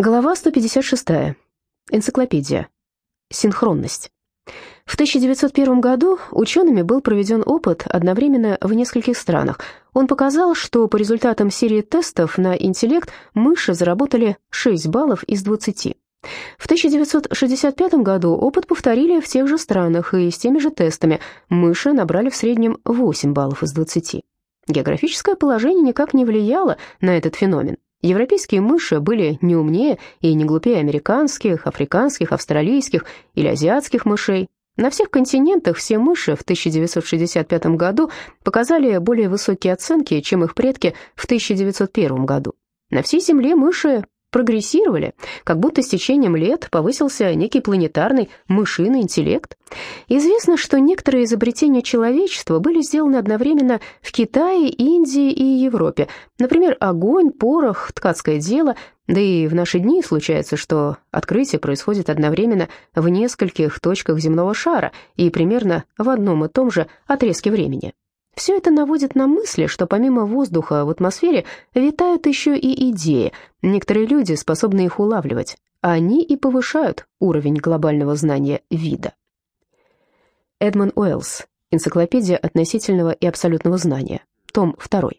Глава 156. Энциклопедия. Синхронность. В 1901 году учеными был проведен опыт одновременно в нескольких странах. Он показал, что по результатам серии тестов на интеллект мыши заработали 6 баллов из 20. В 1965 году опыт повторили в тех же странах и с теми же тестами. Мыши набрали в среднем 8 баллов из 20. Географическое положение никак не влияло на этот феномен. Европейские мыши были не умнее и не глупее американских, африканских, австралийских или азиатских мышей. На всех континентах все мыши в 1965 году показали более высокие оценки, чем их предки в 1901 году. На всей Земле мыши прогрессировали, как будто с течением лет повысился некий планетарный мышиный интеллект. Известно, что некоторые изобретения человечества были сделаны одновременно в Китае, Индии и Европе. Например, огонь, порох, ткацкое дело. Да и в наши дни случается, что открытие происходит одновременно в нескольких точках земного шара и примерно в одном и том же отрезке времени. Все это наводит на мысли, что помимо воздуха в атмосфере витают еще и идеи. Некоторые люди способны их улавливать. Они и повышают уровень глобального знания вида. Эдмон Уэллс. Энциклопедия относительного и абсолютного знания. Том 2.